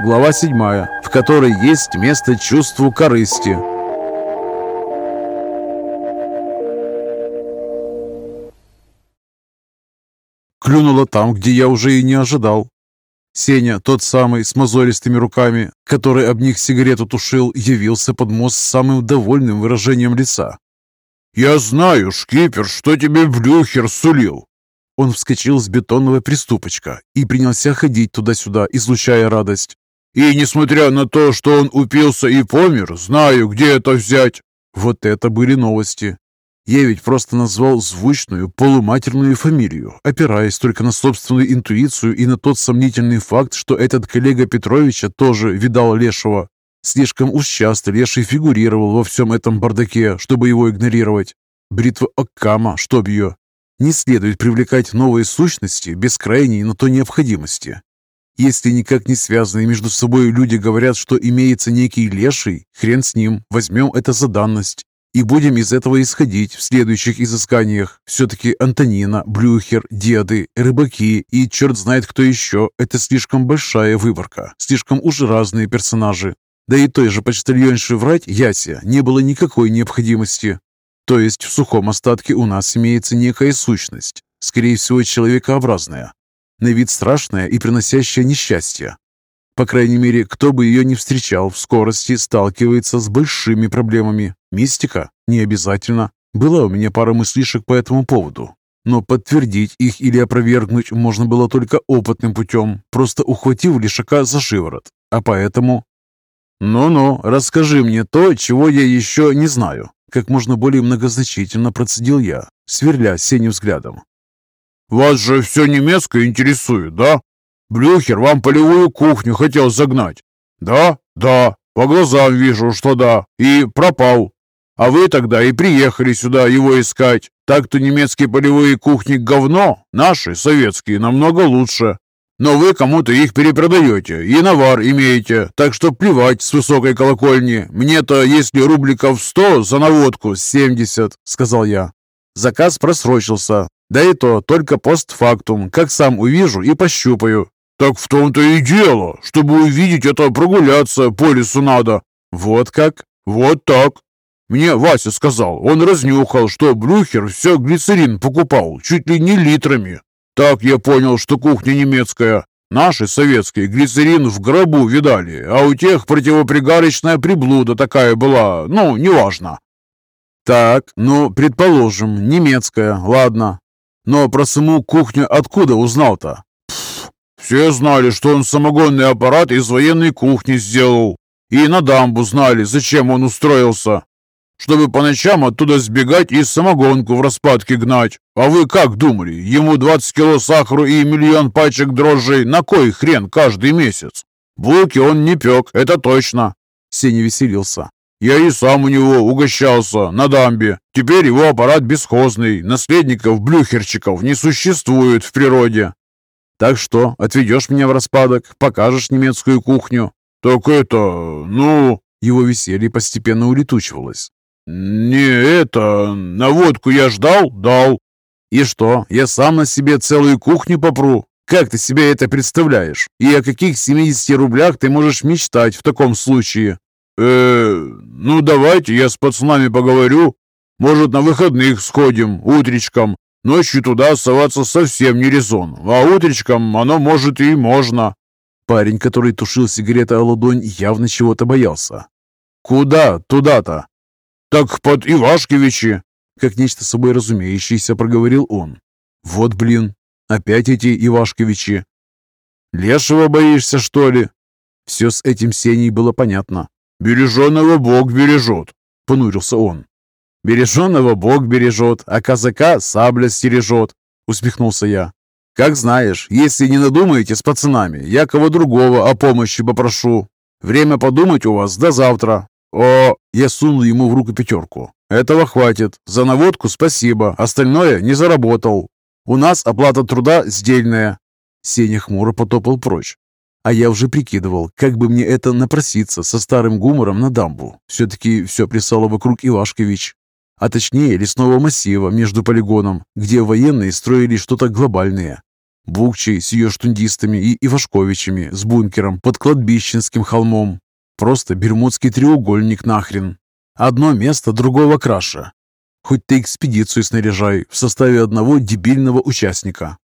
глава 7, в которой есть место чувству корысти. Клюнуло там, где я уже и не ожидал. Сеня, тот самый, с мозолистыми руками, который об них сигарету тушил, явился под мост с самым довольным выражением лица. «Я знаю, шкипер, что тебе Блюхер сулил!» Он вскочил с бетонного приступочка и принялся ходить туда-сюда, излучая радость. «И несмотря на то, что он упился и помер, знаю, где это взять!» Вот это были новости. Я ведь просто назвал звучную полуматерную фамилию, опираясь только на собственную интуицию и на тот сомнительный факт, что этот коллега Петровича тоже видал Лешего. Слишком уж часто Леший фигурировал во всем этом бардаке, чтобы его игнорировать. Бритва Оккама, чтоб ее. Не следует привлекать новые сущности без крайней на то необходимости. Если никак не связанные между собой люди говорят, что имеется некий леший, хрен с ним, возьмем это за данность. И будем из этого исходить в следующих изысканиях. Все-таки Антонина, Блюхер, деды, рыбаки и черт знает кто еще. Это слишком большая выборка, слишком уж разные персонажи. Да и той же почтальонши врать Ясе не было никакой необходимости. То есть в сухом остатке у нас имеется некая сущность, скорее всего человекообразная, на вид страшная и приносящая несчастье. По крайней мере, кто бы ее ни встречал в скорости, сталкивается с большими проблемами. Мистика? Не обязательно. Была у меня пара мыслишек по этому поводу. Но подтвердить их или опровергнуть можно было только опытным путем, просто ухватив лишака за шиворот. А поэтому... «Ну-ну, расскажи мне то, чего я еще не знаю», как можно более многозначительно процедил я, сверля Сеню взглядом. «Вас же все немецкое интересует, да? Блюхер вам полевую кухню хотел загнать. Да? Да. По глазам вижу, что да. И пропал. А вы тогда и приехали сюда его искать. Так-то немецкие полевые кухни говно, наши, советские, намного лучше. Но вы кому-то их перепродаете и навар имеете, так что плевать с высокой колокольни. Мне-то, если рубликов сто за наводку, семьдесят, сказал я. Заказ просрочился. Да и то только постфактум, как сам увижу и пощупаю. «Так в том-то и дело. Чтобы увидеть это, прогуляться по лесу надо». «Вот как?» «Вот так. Мне Вася сказал, он разнюхал, что Блюхер все глицерин покупал, чуть ли не литрами. Так я понял, что кухня немецкая. Наши советские глицерин в гробу видали, а у тех противопригарочная приблуда такая была, ну, неважно». «Так, ну, предположим, немецкая, ладно. Но про саму кухню откуда узнал-то?» Все знали, что он самогонный аппарат из военной кухни сделал. И на дамбу знали, зачем он устроился. Чтобы по ночам оттуда сбегать и самогонку в распадке гнать. А вы как думали, ему 20 кило сахара и миллион пачек дрожжей на кой хрен каждый месяц? Булки он не пек, это точно. Сеня веселился. Я и сам у него угощался на дамбе. Теперь его аппарат бесхозный, наследников блюхерчиков не существует в природе. Так что, отведешь меня в распадок, покажешь немецкую кухню?» «Так это, ну...» Его веселье постепенно улетучивалось. «Не это... На водку я ждал? Дал». «И что, я сам на себе целую кухню попру? Как ты себе это представляешь? И о каких 70 рублях ты можешь мечтать в таком случае?» э ну давайте я с пацанами поговорю. Может, на выходных сходим, утречком. Ночью туда соваться совсем не резон, а утречком оно может и можно». Парень, который тушил сигареты о ладонь, явно чего-то боялся. «Куда туда-то?» «Так под Ивашкевичи!» Как нечто собой разумеющееся проговорил он. «Вот блин, опять эти Ивашкевичи!» «Лешего боишься, что ли?» Все с этим Сеней было понятно. «Береженого Бог бережет!» — понурился он. Береженного Бог бережет, а казака сабля стережет», — усмехнулся я. «Как знаешь, если не надумаете с пацанами, я кого другого о помощи попрошу. Время подумать у вас до завтра». «О!» — я сунул ему в руку пятерку. «Этого хватит. За наводку спасибо, остальное не заработал. У нас оплата труда сдельная». Сеня хмуро потопал прочь. А я уже прикидывал, как бы мне это напроситься со старым гумором на дамбу. Все-таки все плясало вокруг Ивашкович а точнее лесного массива между полигоном, где военные строили что-то глобальное. Букчей с ее штундистами и Ивашковичами с бункером под кладбищенским холмом. Просто бермудский треугольник нахрен. Одно место другого краше. Хоть ты экспедицию снаряжай в составе одного дебильного участника.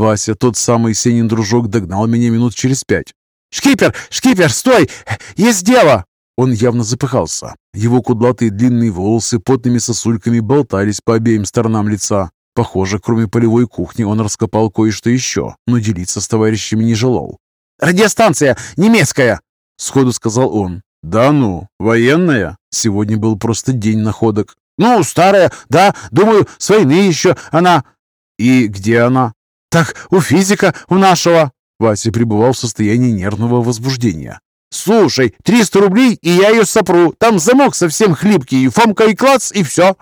Вася, тот самый Сенин дружок, догнал меня минут через пять. «Шкипер! Шкипер, стой! Есть дело!» Он явно запыхался. Его кудлатые длинные волосы потными сосульками болтались по обеим сторонам лица. Похоже, кроме полевой кухни он раскопал кое-что еще, но делиться с товарищами не желал. «Радиостанция! Немецкая!» — сходу сказал он. «Да ну, военная?» Сегодня был просто день находок. «Ну, старая, да, думаю, с войны еще она...» «И где она?» «Так, у физика, у нашего...» Вася пребывал в состоянии нервного возбуждения. «Слушай, 300 рублей, и я ее сопру. Там замок совсем хлипкий, Фомка и клац, и все».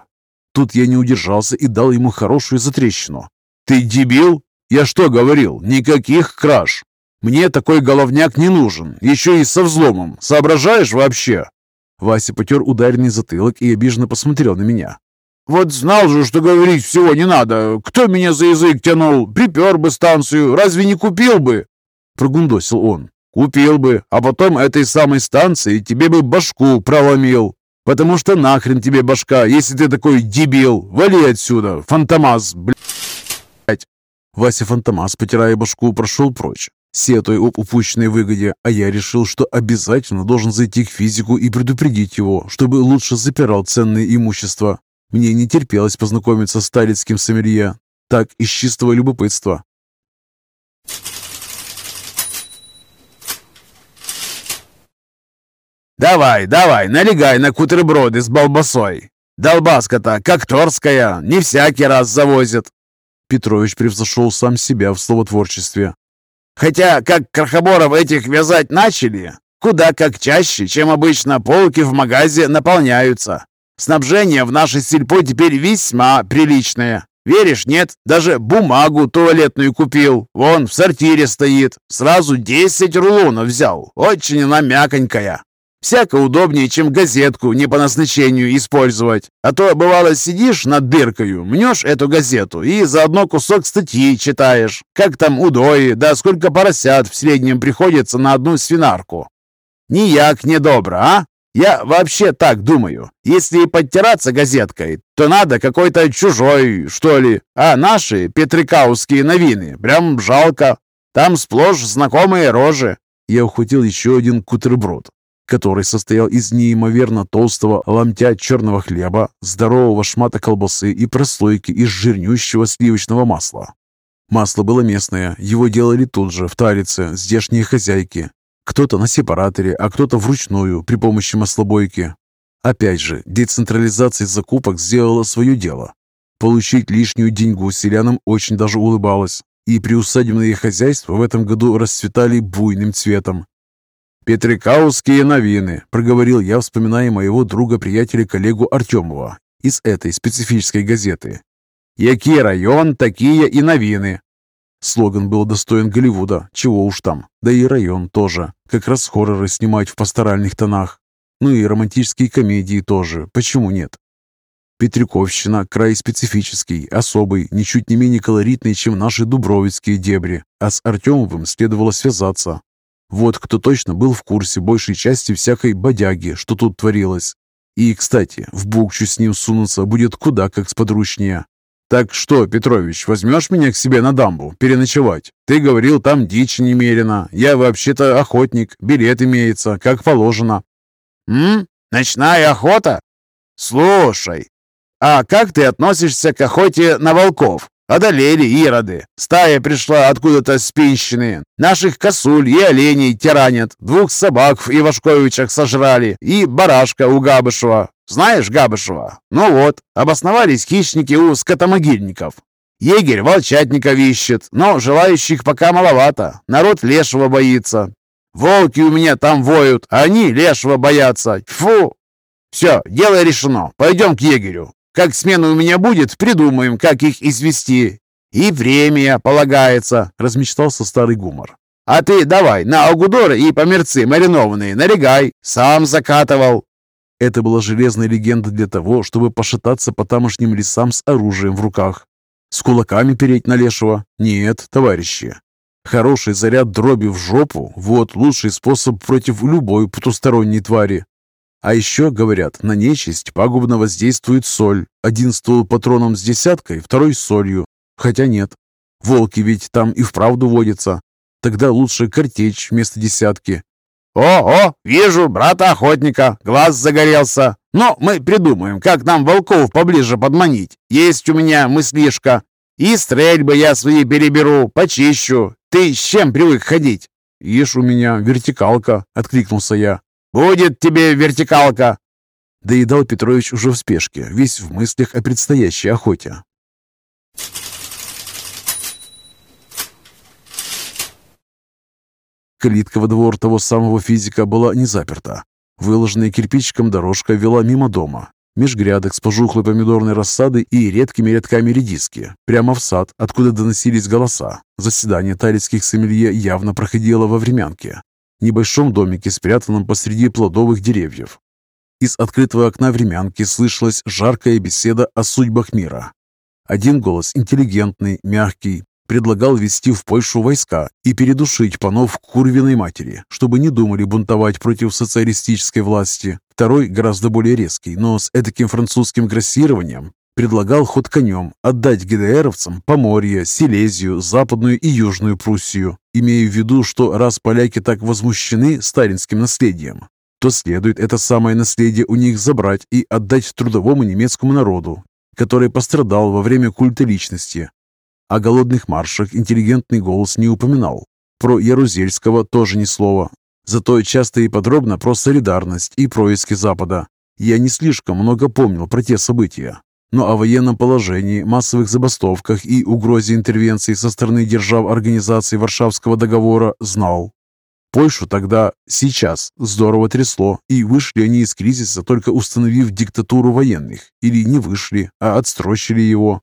Тут я не удержался и дал ему хорошую затрещину. «Ты дебил? Я что говорил? Никаких краж. Мне такой головняк не нужен, еще и со взломом. Соображаешь вообще?» Вася потер ударенный затылок и обиженно посмотрел на меня. «Вот знал же, что говорить всего не надо. Кто меня за язык тянул? Припер бы станцию. Разве не купил бы?» Прогундосил он. «Купил бы, а потом этой самой станции тебе бы башку проломил. Потому что нахрен тебе башка, если ты такой дебил. Вали отсюда, фантомас, блядь!» Вася Фантомас, потирая башку, прошел прочь, сетуя об упущенной выгоде, а я решил, что обязательно должен зайти к физику и предупредить его, чтобы лучше запирал ценное имущество. Мне не терпелось познакомиться с талицким сомелье, так из чистого любопытства. «Давай, давай, налегай на кутерброды с балбасой. Долбаска-то как торская, не всякий раз завозят». Петрович превзошел сам себя в словотворчестве. «Хотя, как крохоборов этих вязать начали, куда как чаще, чем обычно полки в магазе наполняются. Снабжение в нашей сельпо теперь весьма приличное. Веришь, нет? Даже бумагу туалетную купил. Вон, в сортире стоит. Сразу 10 рулонов взял. Очень она мяконькая. Всяко удобнее, чем газетку не по назначению использовать. А то, бывало, сидишь над дыркою, мнешь эту газету и заодно кусок статьи читаешь. Как там удои, да сколько поросят в среднем приходится на одну свинарку. Нияк недобро, а? Я вообще так думаю. Если подтираться газеткой, то надо какой-то чужой, что ли. А наши петрикауские новины прям жалко. Там сплошь знакомые рожи. Я ухватил еще один кутерброд, который состоял из неимоверно толстого ломтя черного хлеба, здорового шмата колбасы и прослойки из жирнющего сливочного масла. Масло было местное, его делали тут же, в Талице, здешние хозяйки, кто-то на сепараторе, а кто-то вручную при помощи маслобойки. Опять же, децентрализация закупок сделала свое дело. Получить лишнюю деньгу селянам очень даже улыбалось, и приусадебные хозяйства в этом году расцветали буйным цветом. «Петрикауские новины», — проговорил я, вспоминая моего друга-приятеля-коллегу Артемова из этой специфической газеты. «Який район, такие и новины. Слоган был достоин Голливуда, чего уж там. Да и район тоже. Как раз хорроры снимать в пасторальных тонах. Ну и романтические комедии тоже. Почему нет? Петрюковщина – край специфический, особый, ничуть не менее колоритный, чем наши дубровицкие дебри. А с Артемовым следовало связаться. Вот кто точно был в курсе большей части всякой бодяги, что тут творилось. И, кстати, в Букчу с ним сунуться будет куда как сподручнее. «Так что, Петрович, возьмешь меня к себе на дамбу переночевать? Ты говорил, там дичь немерено. Я вообще-то охотник, билет имеется, как положено». «М? Ночная охота? Слушай, а как ты относишься к охоте на волков? Одолели ироды. Стая пришла откуда-то с пинщины. Наших косуль и оленей тиранят. Двух собак в Ивашковичах сожрали. И барашка у Габышева. Знаешь Габышева? Ну вот, обосновались хищники у скотомогильников. Егерь волчатников ищет, но желающих пока маловато. Народ лешего боится. Волки у меня там воют, а они лешего боятся. Фу! Все, дело решено. Пойдем к егерю. Как смена у меня будет, придумаем, как их извести. И время полагается, размечтался старый гумор. А ты давай на огудоры и померцы маринованные налегай. Сам закатывал. Это была железная легенда для того, чтобы пошататься по тамошним лесам с оружием в руках. С кулаками переть на лешего? Нет, товарищи. Хороший заряд дроби в жопу – вот лучший способ против любой потусторонней твари. А еще, говорят, на нечисть пагубно воздействует соль. Один ствол патроном с десяткой, второй с солью. Хотя нет. Волки ведь там и вправду водятся. Тогда лучше картечь вместо десятки. «О, о, вижу брата-охотника, глаз загорелся. Но мы придумаем, как нам волков поближе подманить. Есть у меня мыслишка. И стрельбы я свои переберу, почищу. Ты с чем привык ходить?» «Ишь, у меня вертикалка», — откликнулся я. «Будет тебе вертикалка!» Доедал Петрович уже в спешке, весь в мыслях о предстоящей охоте. Калитка во двор того самого физика была не заперта. Выложенная кирпичиком дорожка вела мимо дома, меж грядок с пожухлой помидорной рассадой и редкими рядками редиски, прямо в сад, откуда доносились голоса. Заседание талицких сомелье явно проходило во времянке, небольшом домике, спрятанном посреди плодовых деревьев. Из открытого окна времянки слышалась жаркая беседа о судьбах мира. Один голос интеллигентный, мягкий, предлагал ввести в Польшу войска и передушить панов Курвиной матери, чтобы не думали бунтовать против социалистической власти. Второй, гораздо более резкий, но с этаким французским грассированием, предлагал ход конем отдать ГДРовцам Поморье, Силезию, Западную и Южную Пруссию, имея в виду, что раз поляки так возмущены сталинским наследием, то следует это самое наследие у них забрать и отдать трудовому немецкому народу, который пострадал во время культа личности, о голодных маршах интеллигентный голос не упоминал. Про Ярузельского тоже ни слова. Зато часто и подробно про солидарность и происки Запада. Я не слишком много помнил про те события. Но о военном положении, массовых забастовках и угрозе интервенции со стороны держав Организации Варшавского договора знал. Польшу тогда, сейчас, здорово трясло, и вышли они из кризиса, только установив диктатуру военных. Или не вышли, а отстрочили его.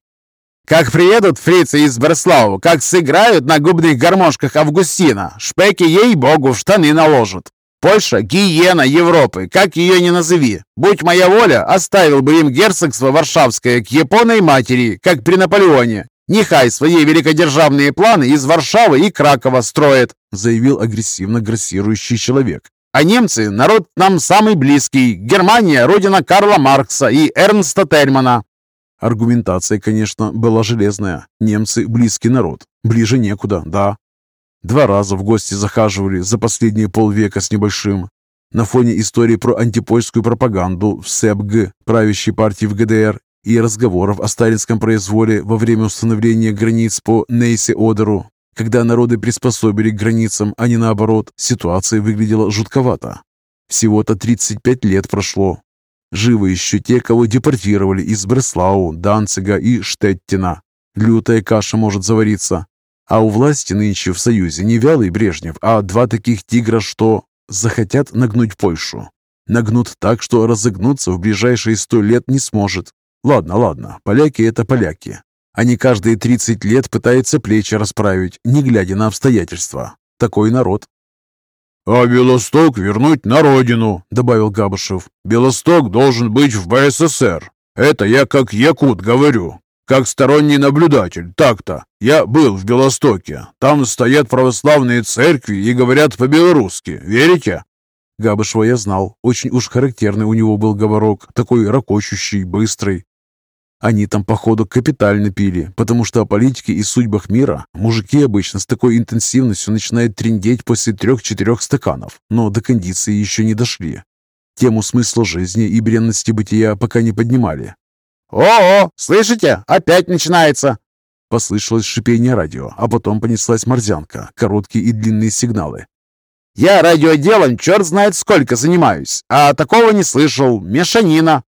Как приедут фрицы из Бреслау, как сыграют на губных гармошках Августина, шпеки ей-богу в штаны наложат. Польша – гиена Европы, как ее ни назови. Будь моя воля, оставил бы им герцогство Варшавское к японной матери, как при Наполеоне. Нехай свои великодержавные планы из Варшавы и Кракова строят, заявил агрессивно грассирующий человек. А немцы – народ нам самый близкий. Германия – родина Карла Маркса и Эрнста Тельмана. Аргументация, конечно, была железная. Немцы – близкий народ. Ближе некуда, да. Два раза в гости захаживали за последние полвека с небольшим. На фоне истории про антипольскую пропаганду в СЭБГ, правящей партии в ГДР, и разговоров о сталинском произволе во время установления границ по Нейсе-Одеру, когда народы приспособили к границам, а не наоборот, ситуация выглядела жутковато. Всего-то 35 лет прошло, Живы еще те, кого депортировали из Бреслау, Данцига и Штеттина. Лютая каша может завариться. А у власти нынче в Союзе не вялый Брежнев, а два таких тигра, что захотят нагнуть Польшу. Нагнут так, что разогнуться в ближайшие сто лет не сможет. Ладно, ладно, поляки – это поляки. Они каждые 30 лет пытаются плечи расправить, не глядя на обстоятельства. Такой народ. «А Белосток вернуть на родину», — добавил Габышев. «Белосток должен быть в БССР. Это я как якут говорю, как сторонний наблюдатель, так-то. Я был в Белостоке. Там стоят православные церкви и говорят по-белорусски. Верите?» Габышева я знал. Очень уж характерный у него был говорок, такой ракочущий, быстрый. Они там, походу, капитально пили, потому что о политике и судьбах мира мужики обычно с такой интенсивностью начинают трендеть после трех-четырех стаканов, но до кондиции еще не дошли. Тему смысла жизни и бренности бытия пока не поднимали. «О-о, слышите? Опять начинается!» Послышалось шипение радио, а потом понеслась морзянка, короткие и длинные сигналы. «Я радиоделом черт знает сколько занимаюсь, а такого не слышал. Мешанина!»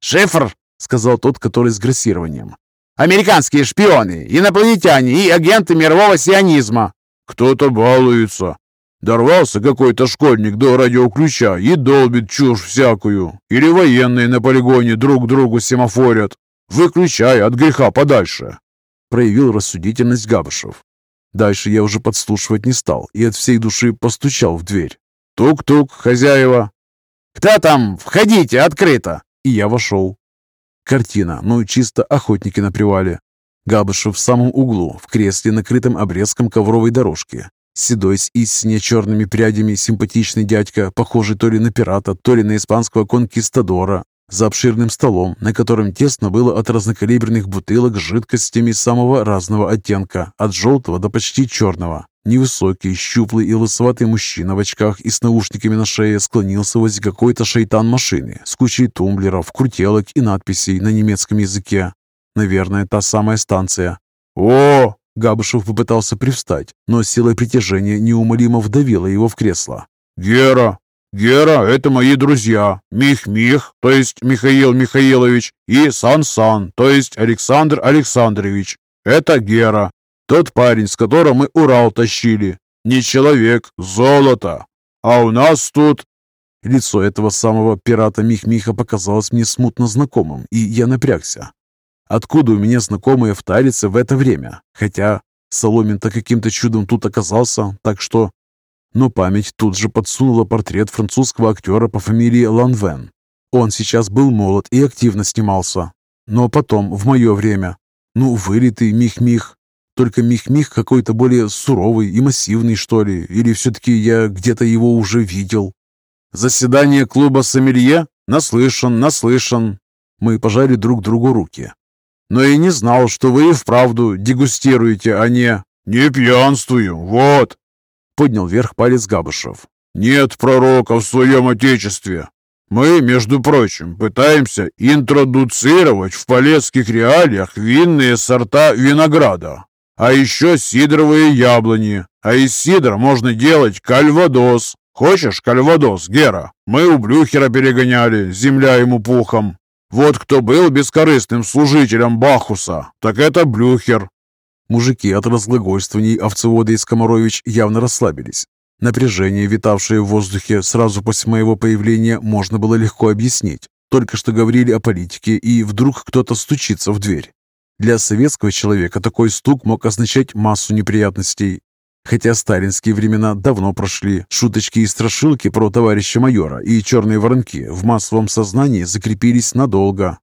«Шифр!» сказал тот, который с грассированием. «Американские шпионы, инопланетяне и агенты мирового сионизма!» «Кто-то балуется!» Дорвался какой-то школьник до радиоключа и долбит чушь всякую. Или военные на полигоне друг другу семафорят. Выключай от греха подальше. Проявил рассудительность Габышев. Дальше я уже подслушивать не стал и от всей души постучал в дверь. «Тук-тук, хозяева!» «Кто там? Входите, открыто!» И я вошел. Картина, ну чисто охотники на привале. Габышев в самом углу, в кресле, накрытом обрезком ковровой дорожки. Седой с истине черными прядями симпатичный дядька, похожий то ли на пирата, то ли на испанского конкистадора, за обширным столом, на котором тесно было от разнокалиберных бутылок с жидкостями самого разного оттенка, от желтого до почти черного. Невысокий, щуплый и лысоватый мужчина в очках и с наушниками на шее склонился возле какой-то шайтан машины с кучей тумблеров, крутелок и надписей на немецком языке. Наверное, та самая станция. «О!» Габышев попытался привстать, но сила притяжения неумолимо вдавила его в кресло. «Гера! Гера — это мои друзья. Мих-Мих, то есть Михаил Михаилович, и Сан-Сан, то есть Александр Александрович. Это Гера, тот парень, с которым мы Урал тащили. Не человек, золото. А у нас тут...» Лицо этого самого пирата Мих-Миха показалось мне смутно знакомым, и я напрягся. Откуда у меня знакомые в Талице в это время? Хотя Соломин-то каким-то чудом тут оказался, так что... Но память тут же подсунула портрет французского актера по фамилии Ланвен. Он сейчас был молод и активно снимался. Но потом, в мое время, ну, вылитый Мих-Мих. Только Мих-Мих какой-то более суровый и массивный, что ли. Или все-таки я где-то его уже видел. «Заседание клуба Сомелье? Наслышан, наслышан». Мы пожали друг другу руки но и не знал, что вы и вправду дегустируете, а не... «Не пьянствую, вот!» — поднял вверх палец Габышев. «Нет пророка в своем отечестве. Мы, между прочим, пытаемся интродуцировать в полесских реалиях винные сорта винограда, а еще сидровые яблони. А из сидра можно делать кальвадос. Хочешь кальвадос, Гера? Мы у Блюхера перегоняли, земля ему пухом. Вот кто был бескорыстным служителем Бахуса, так это Блюхер. Мужики от разглагольствований овцевода и Скоморович явно расслабились. Напряжение, витавшее в воздухе сразу после моего появления, можно было легко объяснить. Только что говорили о политике, и вдруг кто-то стучится в дверь. Для советского человека такой стук мог означать массу неприятностей, Хотя сталинские времена давно прошли, шуточки и страшилки про товарища майора и черные воронки в массовом сознании закрепились надолго.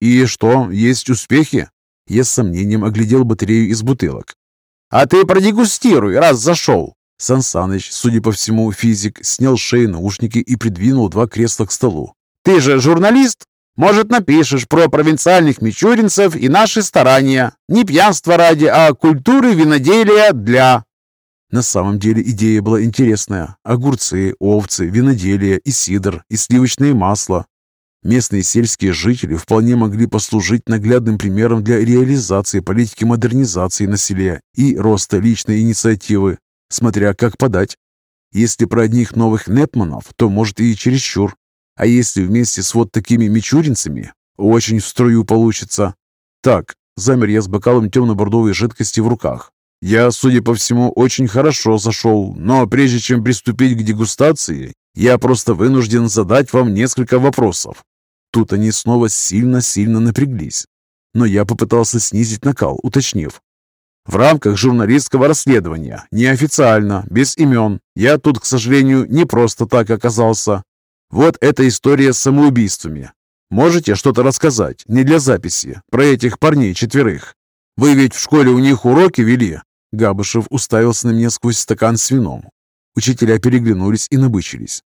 И что, есть успехи? Я с сомнением оглядел батарею из бутылок. «А ты продегустируй, раз зашел!» Сан Саныч, судя по всему, физик, снял шеи наушники и придвинул два кресла к столу. «Ты же журналист? Может, напишешь про провинциальных мичуринцев и наши старания. Не пьянство ради, а культуры виноделия для...» На самом деле идея была интересная. Огурцы, овцы, виноделие, и сидр, и сливочное масло. Местные сельские жители вполне могли послужить наглядным примером для реализации политики модернизации на селе и роста личной инициативы, смотря как подать. Если про одних новых Непманов, то может и чересчур. А если вместе с вот такими мичуринцами, очень в струю получится. Так, замер я с бокалом темно-бордовой жидкости в руках. Я, судя по всему, очень хорошо зашел, но прежде чем приступить к дегустации, я просто вынужден задать вам несколько вопросов. Тут они снова сильно-сильно напряглись. Но я попытался снизить накал, уточнив. В рамках журналистского расследования, неофициально, без имен, я тут, к сожалению, не просто так оказался. Вот эта история с самоубийствами. Можете что-то рассказать, не для записи, про этих парней четверых? Вы ведь в школе у них уроки вели, Габышев уставился на меня сквозь стакан с вином. Учителя переглянулись и набычились.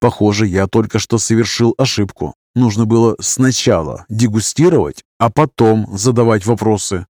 Похоже, я только что совершил ошибку. Нужно было сначала дегустировать, а потом задавать вопросы.